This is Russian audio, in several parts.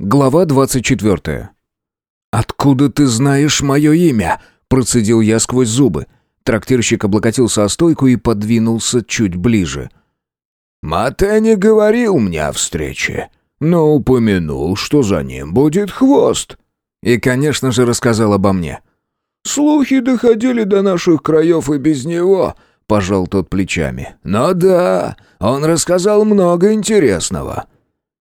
Глава 24. «Откуда ты знаешь мое имя?» – процедил я сквозь зубы. Трактирщик облокотился о стойку и подвинулся чуть ближе. «Мате не говорил мне о встрече, но упомянул, что за ним будет хвост». И, конечно же, рассказал обо мне. «Слухи доходили до наших краев и без него», — пожал тот плечами. «Но да, он рассказал много интересного».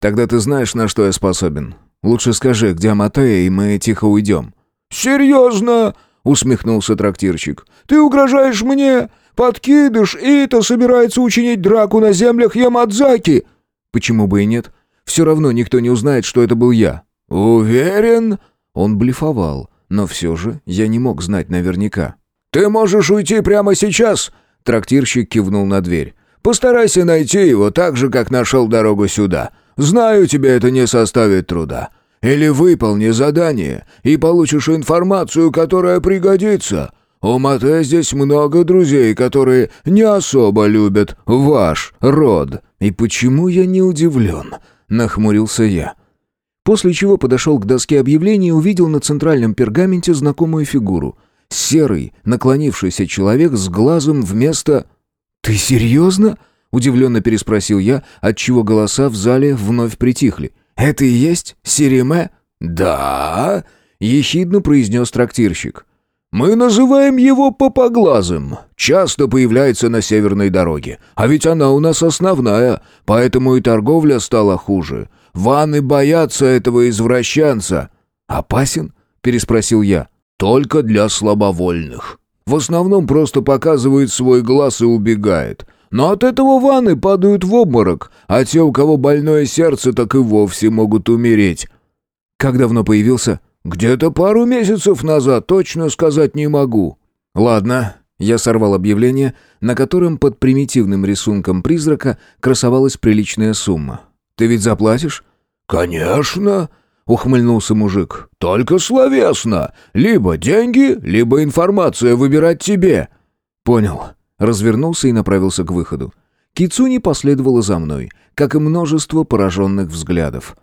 «Тогда ты знаешь, на что я способен. Лучше скажи, где Матея, и мы тихо уйдем». «Серьезно?» — усмехнулся трактирщик. «Ты угрожаешь мне? Подкидыш Ита собирается учинить драку на землях Ямадзаки!» «Почему бы и нет? Все равно никто не узнает, что это был я». «Уверен?» Он блефовал, но все же я не мог знать наверняка. «Ты можешь уйти прямо сейчас!» Трактирщик кивнул на дверь. «Постарайся найти его так же, как нашел дорогу сюда. Знаю, тебе это не составит труда. Или выполни задание, и получишь информацию, которая пригодится. У Мате здесь много друзей, которые не особо любят ваш род». «И почему я не удивлен?» — нахмурился я. После чего подошел к доске объявлений и увидел на центральном пергаменте знакомую фигуру. Серый, наклонившийся человек с глазом вместо... «Ты серьезно?» — удивленно переспросил я, отчего голоса в зале вновь притихли. «Это и есть Сериме?» «Да», — ехидно произнес трактирщик. «Мы называем его Попоглазым. Часто появляется на северной дороге. А ведь она у нас основная, поэтому и торговля стала хуже. Ваны боятся этого извращенца». «Опасен?» — переспросил я. «Только для слабовольных. В основном просто показывает свой глаз и убегает. Но от этого ваны падают в обморок, а те, у кого больное сердце, так и вовсе могут умереть». «Как давно появился?» «Где-то пару месяцев назад, точно сказать не могу». «Ладно». Я сорвал объявление, на котором под примитивным рисунком призрака красовалась приличная сумма. «Ты ведь заплатишь?» «Конечно», — ухмыльнулся мужик. «Только словесно. Либо деньги, либо информация выбирать тебе». «Понял». Развернулся и направился к выходу. Кицуни последовала за мной, как и множество пораженных взглядов.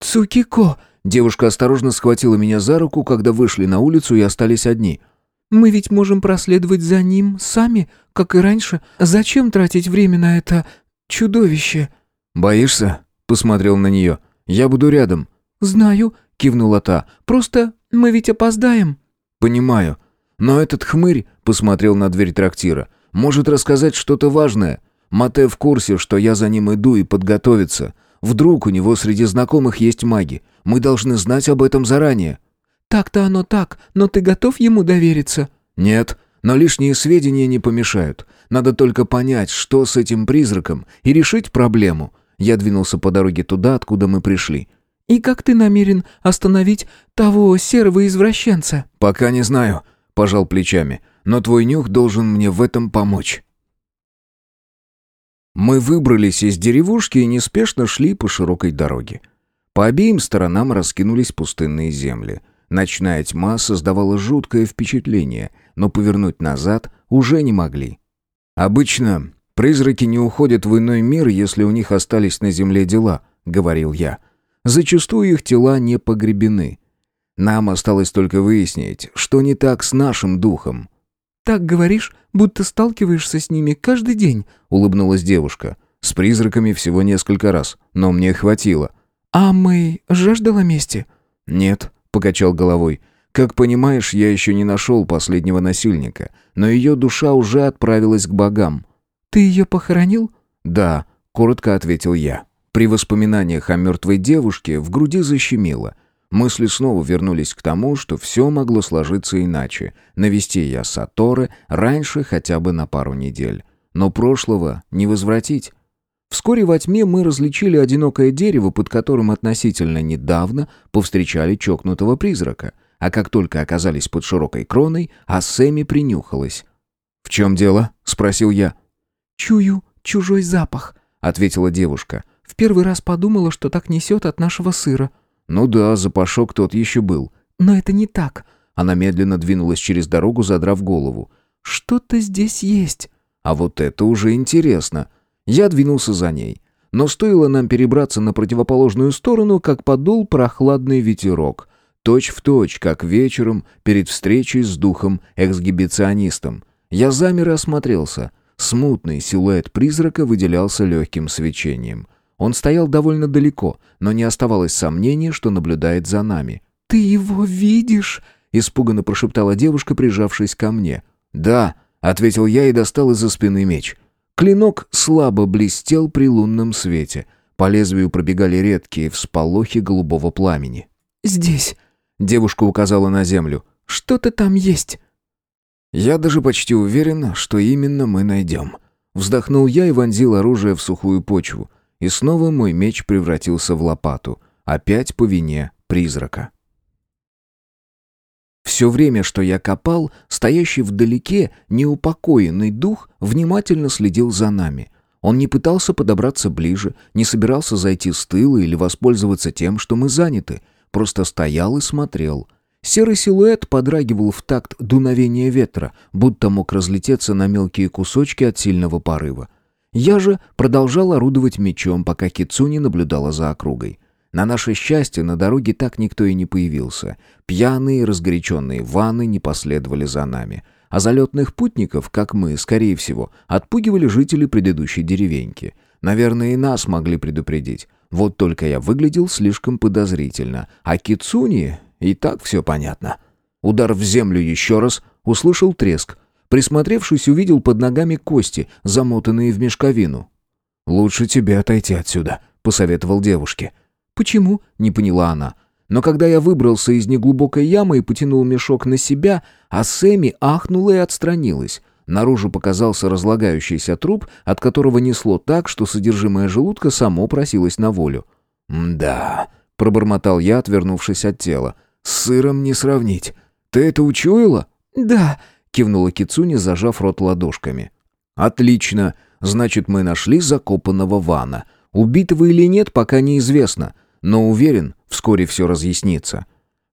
«Цукико!» Девушка осторожно схватила меня за руку, когда вышли на улицу и остались одни. «Мы ведь можем проследовать за ним сами, как и раньше. Зачем тратить время на это чудовище?» «Боишься?» — посмотрел на нее. «Я буду рядом». «Знаю», — кивнула та. «Просто мы ведь опоздаем». «Понимаю. Но этот хмырь...» — посмотрел на дверь трактира. «Может рассказать что-то важное. Мате в курсе, что я за ним иду и подготовиться. Вдруг у него среди знакомых есть маги. Мы должны знать об этом заранее». «Так-то оно так, но ты готов ему довериться?» «Нет, но лишние сведения не помешают. Надо только понять, что с этим призраком, и решить проблему». Я двинулся по дороге туда, откуда мы пришли. «И как ты намерен остановить того серого извращенца?» «Пока не знаю», — пожал плечами. «Но твой нюх должен мне в этом помочь». Мы выбрались из деревушки и неспешно шли по широкой дороге. По обеим сторонам раскинулись пустынные земли. Ночная тьма создавала жуткое впечатление, но повернуть назад уже не могли. «Обычно призраки не уходят в иной мир, если у них остались на земле дела», — говорил я. «Зачастую их тела не погребены. Нам осталось только выяснить, что не так с нашим духом». «Так говоришь, будто сталкиваешься с ними каждый день», — улыбнулась девушка. «С призраками всего несколько раз, но мне хватило». «А Мэй жаждала мести?» «Нет», — покачал головой. «Как понимаешь, я еще не нашел последнего насильника, но ее душа уже отправилась к богам». «Ты ее похоронил?» «Да», — коротко ответил я. При воспоминаниях о мертвой девушке в груди защемило — Мысли снова вернулись к тому, что все могло сложиться иначе. Навести я Саторы раньше хотя бы на пару недель. Но прошлого не возвратить. Вскоре во тьме мы различили одинокое дерево, под которым относительно недавно повстречали чокнутого призрака. А как только оказались под широкой кроной, а Сэмми принюхалась. «В чем дело?» — спросил я. «Чую чужой запах», — ответила девушка. «В первый раз подумала, что так несет от нашего сыра». «Ну да, запашок тот еще был». «Но это не так». Она медленно двинулась через дорогу, задрав голову. «Что-то здесь есть». А вот это уже интересно. Я двинулся за ней. но стоило нам перебраться на противоположную сторону, как подул прохладный ветерок. Точь в точь, как вечером перед встречей с духом-эксгибиционистом. Я замер и осмотрелся. Смутный силуэт призрака выделялся легким свечением. Он стоял довольно далеко, но не оставалось сомнений, что наблюдает за нами. «Ты его видишь?» — испуганно прошептала девушка, прижавшись ко мне. «Да», — ответил я и достал из-за спины меч. Клинок слабо блестел при лунном свете. По лезвию пробегали редкие всполохи голубого пламени. «Здесь», — девушка указала на землю. «Что-то там есть». Я даже почти уверен, что именно мы найдем. Вздохнул я и вонзил оружие в сухую почву. И снова мой меч превратился в лопату. Опять по вине призрака. Все время, что я копал, стоящий вдалеке неупокоенный дух внимательно следил за нами. Он не пытался подобраться ближе, не собирался зайти с тыла или воспользоваться тем, что мы заняты. Просто стоял и смотрел. Серый силуэт подрагивал в такт дуновения ветра, будто мог разлететься на мелкие кусочки от сильного порыва. Я же продолжал орудовать мечом, пока Кицуни наблюдала за округой. На наше счастье на дороге так никто и не появился. Пьяные и разгоряченные ванны не последовали за нами. А залетных путников, как мы, скорее всего, отпугивали жители предыдущей деревеньки. Наверное, и нас могли предупредить. Вот только я выглядел слишком подозрительно. А Кицуни и так все понятно. Удар в землю еще раз, услышал треск. Присмотревшись, увидел под ногами кости, замотанные в мешковину. «Лучше тебе отойти отсюда», — посоветовал девушке. «Почему?» — не поняла она. Но когда я выбрался из неглубокой ямы и потянул мешок на себя, а Сэмми ахнула и отстранилась. Наружу показался разлагающийся труп, от которого несло так, что содержимое желудка само просилось на волю. «Да», — пробормотал я, отвернувшись от тела. «С сыром не сравнить. Ты это учуяла?» «Да», — кивнула Кицуни, зажав рот ладошками. «Отлично. Значит, мы нашли закопанного Вана. Убитого или нет, пока неизвестно. Но уверен, вскоре все разъяснится.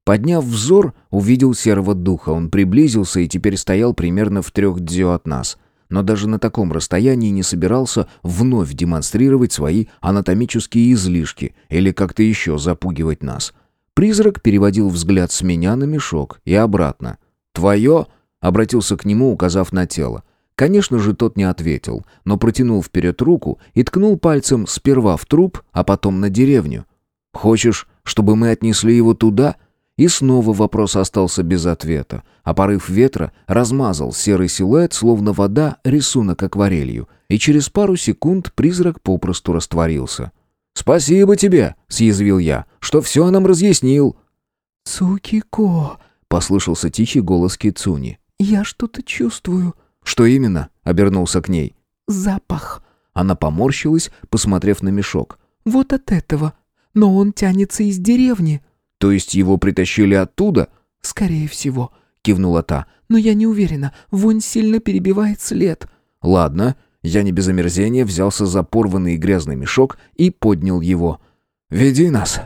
Подняв взор, увидел серого духа. Он приблизился и теперь стоял примерно в трех дзё от нас. Но даже на таком расстоянии не собирался вновь демонстрировать свои анатомические излишки или как-то еще запугивать нас. Призрак переводил взгляд с меня на мешок и обратно. «Твое?» — обратился к нему, указав на тело. Конечно же, тот не ответил, но протянул вперед руку и ткнул пальцем сперва в труп, а потом на деревню. Хочешь, чтобы мы отнесли его туда?» И снова вопрос остался без ответа, а порыв ветра размазал серый силуэт, словно вода, рисунок акварелью, и через пару секунд призрак попросту растворился. «Спасибо тебе», — съязвил я, — «что все нам разъяснил». «Цукико», — послышался тихий голос Кицуни. «Я что-то чувствую». «Что именно?» — обернулся к ней. «Запах». Она поморщилась, посмотрев на мешок. «Вот от этого но он тянется из деревни». «То есть его притащили оттуда?» «Скорее всего», — кивнула та. «Но я не уверена, вонь сильно перебивает след». «Ладно». Я не без омерзения взялся за порванный и грязный мешок и поднял его. «Веди нас».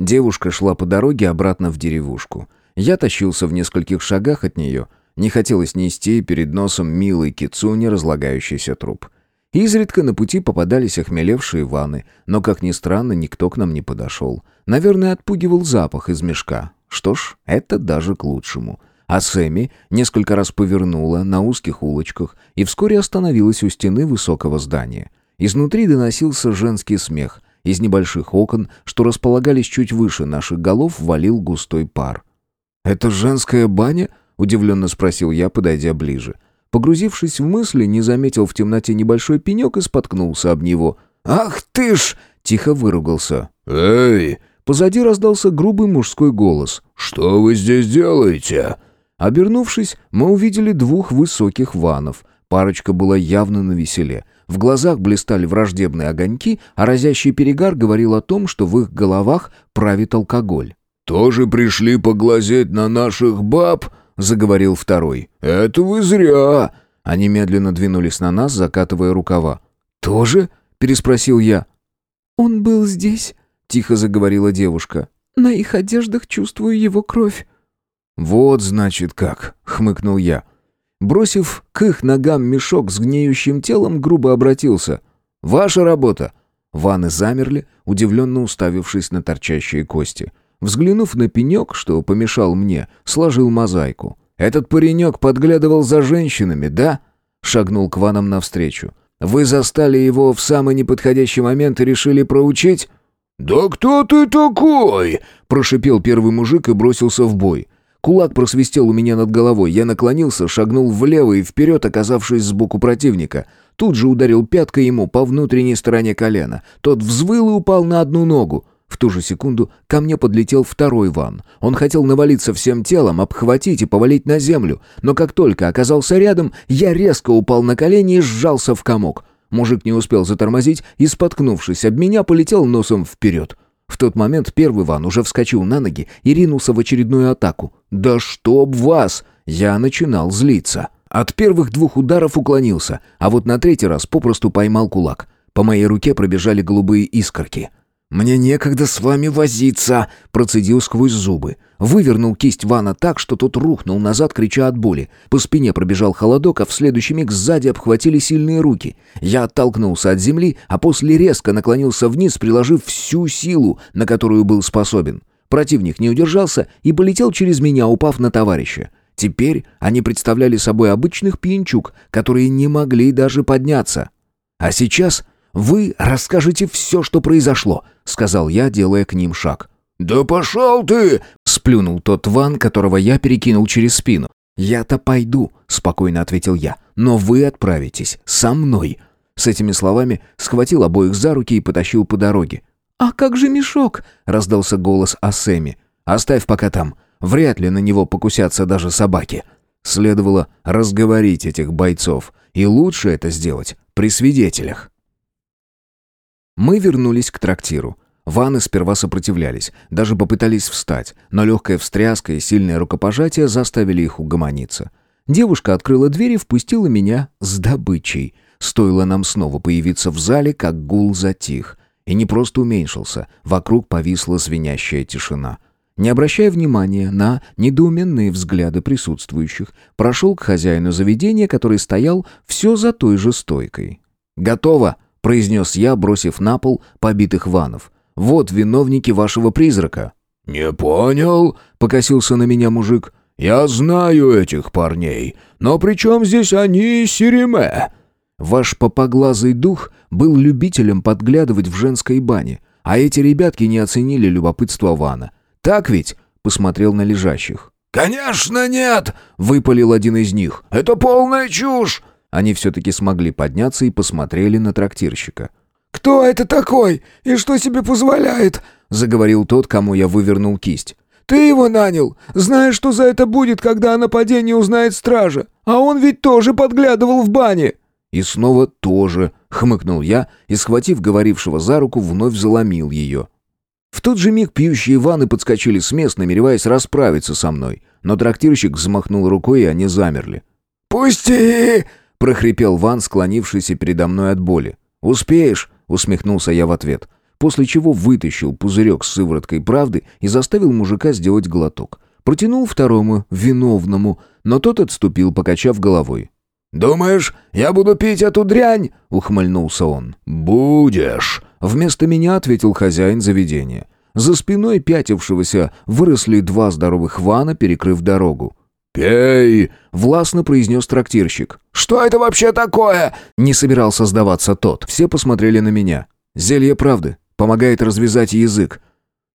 Девушка шла по дороге обратно в деревушку. Я тащился в нескольких шагах от нее. Не хотелось нести перед носом милый кицуни разлагающийся труп. Изредка на пути попадались охмелевшие ванны, но, как ни странно, никто к нам не подошел. Наверное, отпугивал запах из мешка. Что ж, это даже к лучшему. А Сэмми несколько раз повернула на узких улочках и вскоре остановилась у стены высокого здания. Изнутри доносился женский смех. Из небольших окон, что располагались чуть выше наших голов, валил густой пар. «Это женская баня?» — удивленно спросил я, подойдя ближе. Погрузившись в мысли, не заметил в темноте небольшой пенек и споткнулся об него. «Ах ты ж!» — тихо выругался. «Эй!» Позади раздался грубый мужской голос. «Что вы здесь делаете?» Обернувшись, мы увидели двух высоких ванов. Парочка была явно на веселе. В глазах блистали враждебные огоньки, а разящий перегар говорил о том, что в их головах правит алкоголь. «Тоже пришли поглазеть на наших баб?» — заговорил второй. «Это вы зря!» Они медленно двинулись на нас, закатывая рукава. «Тоже?» — переспросил я. «Он был здесь», — тихо заговорила девушка. «На их одеждах чувствую его кровь». «Вот, значит, как», — хмыкнул я. Бросив к их ногам мешок с гниющим телом, грубо обратился. Ваша работа!» Ваны замерли, удивленно уставившись на торчащие кости. Взглянув на пенек, что помешал мне, сложил мозаику. «Этот паренек подглядывал за женщинами, да?» Шагнул к ванам навстречу. «Вы застали его в самый неподходящий момент и решили проучить?» «Да кто ты такой?» – прошипел первый мужик и бросился в бой. Кулак просвистел у меня над головой. Я наклонился, шагнул влево и вперед, оказавшись сбоку противника. Тут же ударил пяткой ему по внутренней стороне колена. Тот взвыл и упал на одну ногу. В ту же секунду ко мне подлетел второй ван. Он хотел навалиться всем телом, обхватить и повалить на землю. Но как только оказался рядом, я резко упал на колени и сжался в комок. Мужик не успел затормозить и, споткнувшись об меня, полетел носом вперед. В тот момент первый ван уже вскочил на ноги и ринулся в очередную атаку. «Да чтоб вас!» Я начинал злиться. От первых двух ударов уклонился, а вот на третий раз попросту поймал кулак. По моей руке пробежали голубые искорки. «Мне некогда с вами возиться!» — процедил сквозь зубы. Вывернул кисть Вана так, что тот рухнул назад, крича от боли. По спине пробежал холодок, а в следующий миг сзади обхватили сильные руки. Я оттолкнулся от земли, а после резко наклонился вниз, приложив всю силу, на которую был способен. Противник не удержался и полетел через меня, упав на товарища. Теперь они представляли собой обычных пьянчук, которые не могли даже подняться. А сейчас вы расскажете все, что произошло», — сказал я, делая к ним шаг. «Да пошел ты!» — сплюнул тот ван, которого я перекинул через спину. «Я-то пойду», — спокойно ответил я, — «но вы отправитесь со мной». С этими словами схватил обоих за руки и потащил по дороге. «А как же мешок?» — раздался голос Сэме. «Оставь пока там. Вряд ли на него покусятся даже собаки». Следовало разговорить этих бойцов, и лучше это сделать при свидетелях. Мы вернулись к трактиру. Ваны сперва сопротивлялись, даже попытались встать, но легкая встряска и сильное рукопожатие заставили их угомониться. Девушка открыла дверь и впустила меня с добычей. Стоило нам снова появиться в зале, как гул затих. И не просто уменьшился, вокруг повисла звенящая тишина. Не обращая внимания на недоуменные взгляды присутствующих, прошел к хозяину заведения, который стоял все за той же стойкой. «Готово!» Произнес я, бросив на пол побитых ванов. «Вот виновники вашего призрака». «Не понял», — покосился на меня мужик. «Я знаю этих парней, но при чем здесь они и Сириме?» «Ваш попоглазый дух был любителем подглядывать в женской бане, а эти ребятки не оценили любопытство Вана. Так ведь?» — посмотрел на лежащих. «Конечно нет!» — выпалил один из них. «Это полная чушь! Они все-таки смогли подняться и посмотрели на трактирщика. «Кто это такой? И что себе позволяет?» — заговорил тот, кому я вывернул кисть. «Ты его нанял, знаешь, что за это будет, когда о нападении узнает стража. А он ведь тоже подглядывал в бане». «И снова тоже», — хмыкнул я и, схватив говорившего за руку, вновь заломил ее. В тот же миг пьющие ванны подскочили с мест, намереваясь расправиться со мной. Но трактирщик взмахнул рукой, и они замерли. «Пусти!» Прохрипел Ван, склонившийся передо мной от боли. «Успеешь?» — усмехнулся я в ответ, после чего вытащил пузырек с сывороткой правды и заставил мужика сделать глоток. Протянул второму, виновному, но тот отступил, покачав головой. «Думаешь, я буду пить эту дрянь?» — ухмыльнулся он. «Будешь!» — вместо меня ответил хозяин заведения. За спиной пятившегося выросли два здоровых вана, перекрыв дорогу. «Пей!» — властно произнес трактирщик. «Что это вообще такое?» Не собирался сдаваться тот. Все посмотрели на меня. «Зелье правды. Помогает развязать язык».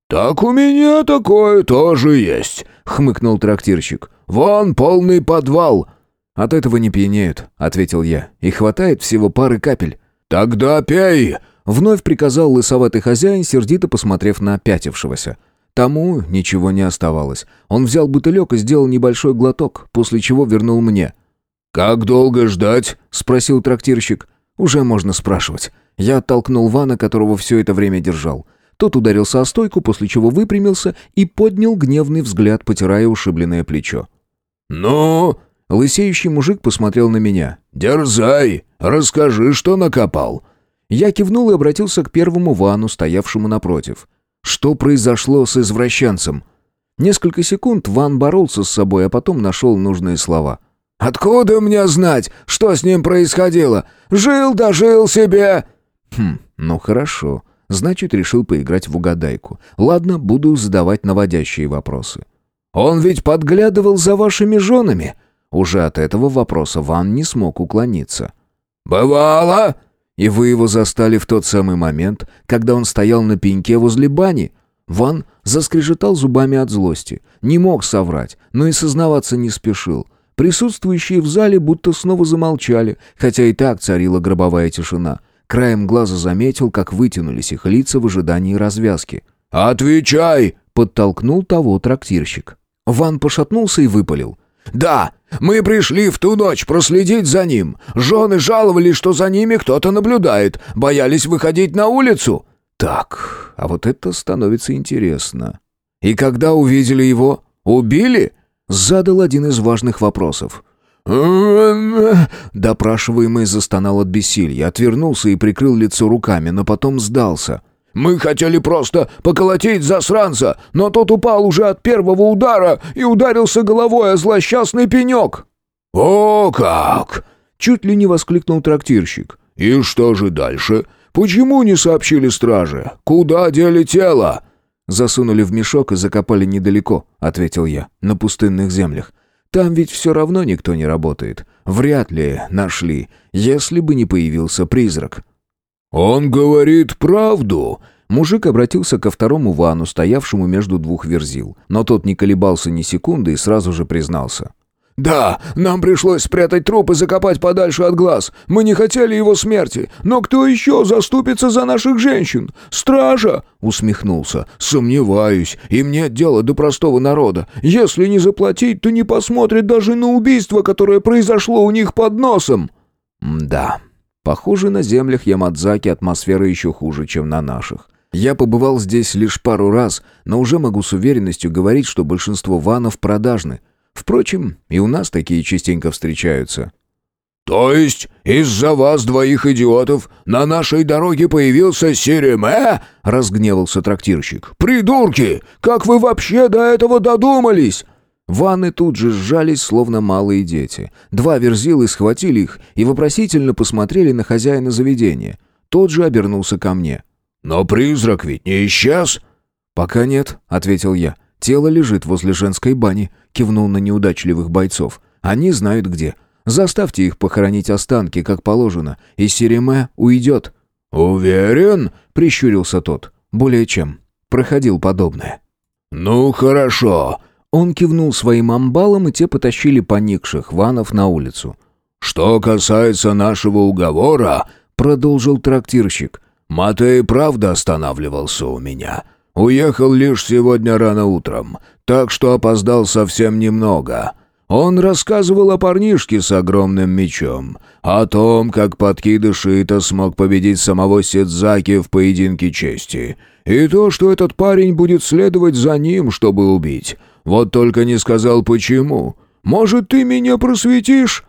«Так у меня такое тоже есть», — хмыкнул трактирщик. «Вон полный подвал». «От этого не пьянеют», — ответил я. «И хватает всего пары капель». «Тогда пей!» — вновь приказал лысоватый хозяин, сердито посмотрев на пятившегося. Тому ничего не оставалось. Он взял бутылек и сделал небольшой глоток, после чего вернул мне. «Как долго ждать?» — спросил трактирщик. «Уже можно спрашивать». Я оттолкнул Вана, которого все это время держал. Тот ударился о стойку, после чего выпрямился и поднял гневный взгляд, потирая ушибленное плечо. «Ну?» Лысеющий мужик посмотрел на меня. «Дерзай! Расскажи, что накопал!» Я кивнул и обратился к первому Вану, стоявшему напротив. Что произошло с извращенцем? Несколько секунд Ван боролся с собой, а потом нашел нужные слова. «Откуда мне знать, что с ним происходило? Жил да жил себе!» Хм, ну хорошо. Значит, решил поиграть в угадайку. Ладно, буду задавать наводящие вопросы. Он ведь подглядывал за вашими женами. Уже от этого вопроса Ван не смог уклониться. «Бывало!» И вы его застали в тот самый момент, когда он стоял на пеньке возле бани. Ван заскрежетал зубами от злости. Не мог соврать, но и сознаваться не спешил. Присутствующие в зале будто снова замолчали, хотя и так царила гробовая тишина. Краем глаза заметил, как вытянулись их лица в ожидании развязки. «Отвечай!» — подтолкнул того трактирщик. Ван пошатнулся и выпалил. «Да, мы пришли в ту ночь проследить за ним. Жены жаловались, что за ними кто-то наблюдает, боялись выходить на улицу». «Так, а вот это становится интересно. И когда увидели его, убили?» Задал один из важных вопросов. Допрашиваемый застонал от бессилья, отвернулся и прикрыл лицо руками, но потом сдался. Мы хотели просто поколотить засранца, но тот упал уже от первого удара и ударился головой о злосчастный пенек». «О как!» — чуть ли не воскликнул трактирщик. «И что же дальше? Почему не сообщили страже? Куда дели тело?» «Засунули в мешок и закопали недалеко», — ответил я, — «на пустынных землях. Там ведь все равно никто не работает. Вряд ли нашли, если бы не появился призрак». «Он говорит правду!» Мужик обратился ко второму вану, стоявшему между двух верзил. Но тот не колебался ни секунды и сразу же признался. «Да, нам пришлось спрятать труп и закопать подальше от глаз. Мы не хотели его смерти. Но кто еще заступится за наших женщин? Стража!» — усмехнулся. «Сомневаюсь. Им нет дела до простого народа. Если не заплатить, то не посмотрят даже на убийство, которое произошло у них под носом». «Да, Похоже, на землях Ямадзаки атмосфера еще хуже, чем на наших. Я побывал здесь лишь пару раз, но уже могу с уверенностью говорить, что большинство ванов продажны. Впрочем, и у нас такие частенько встречаются. «То есть из-за вас, двоих идиотов, на нашей дороге появился Сиреме?» — разгневался трактирщик. «Придурки! Как вы вообще до этого додумались?» Ванны тут же сжались, словно малые дети. Два верзилы схватили их и вопросительно посмотрели на хозяина заведения. Тот же обернулся ко мне. «Но призрак ведь не исчез?» «Пока нет», — ответил я. «Тело лежит возле женской бани», — кивнул на неудачливых бойцов. «Они знают где. Заставьте их похоронить останки, как положено, и Сереме уйдет». «Уверен?» — прищурился тот. «Более чем. Проходил подобное». «Ну, хорошо», он кивнул своим амбалам, и те потащили поникших ванов на улицу. «Что касается нашего уговора», — продолжил трактирщик, — «Матей правда останавливался у меня. Уехал лишь сегодня рано утром, так что опоздал совсем немного. Он рассказывал о парнишке с огромным мечом, о том, как подкидыш Ита смог победить самого Сидзаки в поединке чести, и то, что этот парень будет следовать за ним, чтобы убить». Вот только не сказал почему. Может, ты меня просветишь?»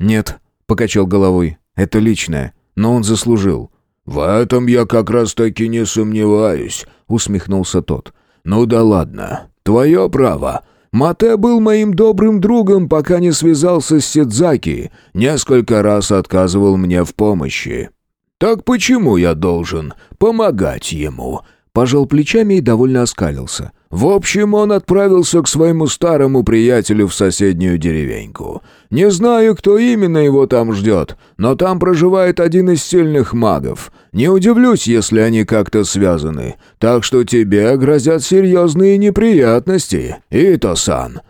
«Нет», — покачал головой. «Это личное, но он заслужил». «В этом я как раз-таки не сомневаюсь», — усмехнулся тот. «Ну да ладно, твое право. Мате был моим добрым другом, пока не связался с Сидзаки. Несколько раз отказывал мне в помощи. Так почему я должен помогать ему?» Пожал плечами и довольно оскалился. В общем, он отправился к своему старому приятелю в соседнюю деревеньку. Не знаю, кто именно его там ждет, но там проживает один из сильных магов. Не удивлюсь, если они как-то связаны. Так что тебе грозят серьезные неприятности, Ито-сан».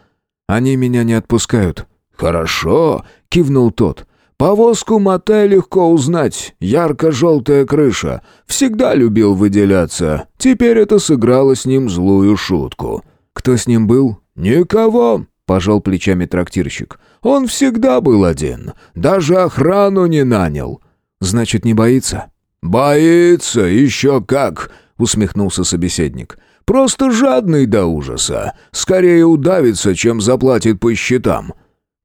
«Они меня не отпускают». «Хорошо», — кивнул тот. Повозку Мате легко узнать. Ярко-желтая крыша. Всегда любил выделяться. Теперь это сыграло с ним злую шутку. Кто с ним был? Никого, пожал плечами трактирщик. Он всегда был один. Даже охрану не нанял. Значит, не боится? Боится, еще как, усмехнулся собеседник. Просто жадный до ужаса. Скорее удавится, чем заплатит по счетам.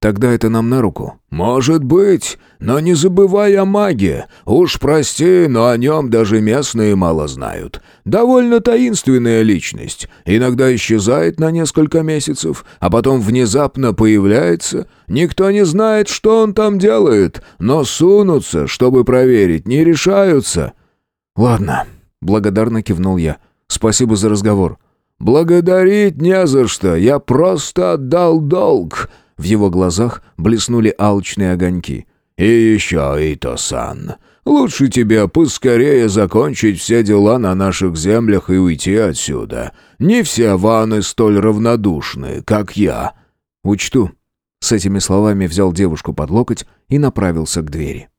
Тогда это нам на руку. Может быть, но не забывай о маге. Уж прости, но о нем даже местные мало знают. Довольно таинственная личность. Иногда исчезает на несколько месяцев, а потом внезапно появляется. Никто не знает, что он там делает, но сунутся, чтобы проверить, не решаются. «Ладно», — благодарно кивнул я. «Спасибо за разговор». «Благодарить не за что, я просто отдал долг». В его глазах блеснули алчные огоньки. «И еще, Ито-сан, лучше тебе поскорее закончить все дела на наших землях и уйти отсюда. Не все ваны столь равнодушны, как я». «Учту». С этими словами взял девушку под локоть и направился к двери.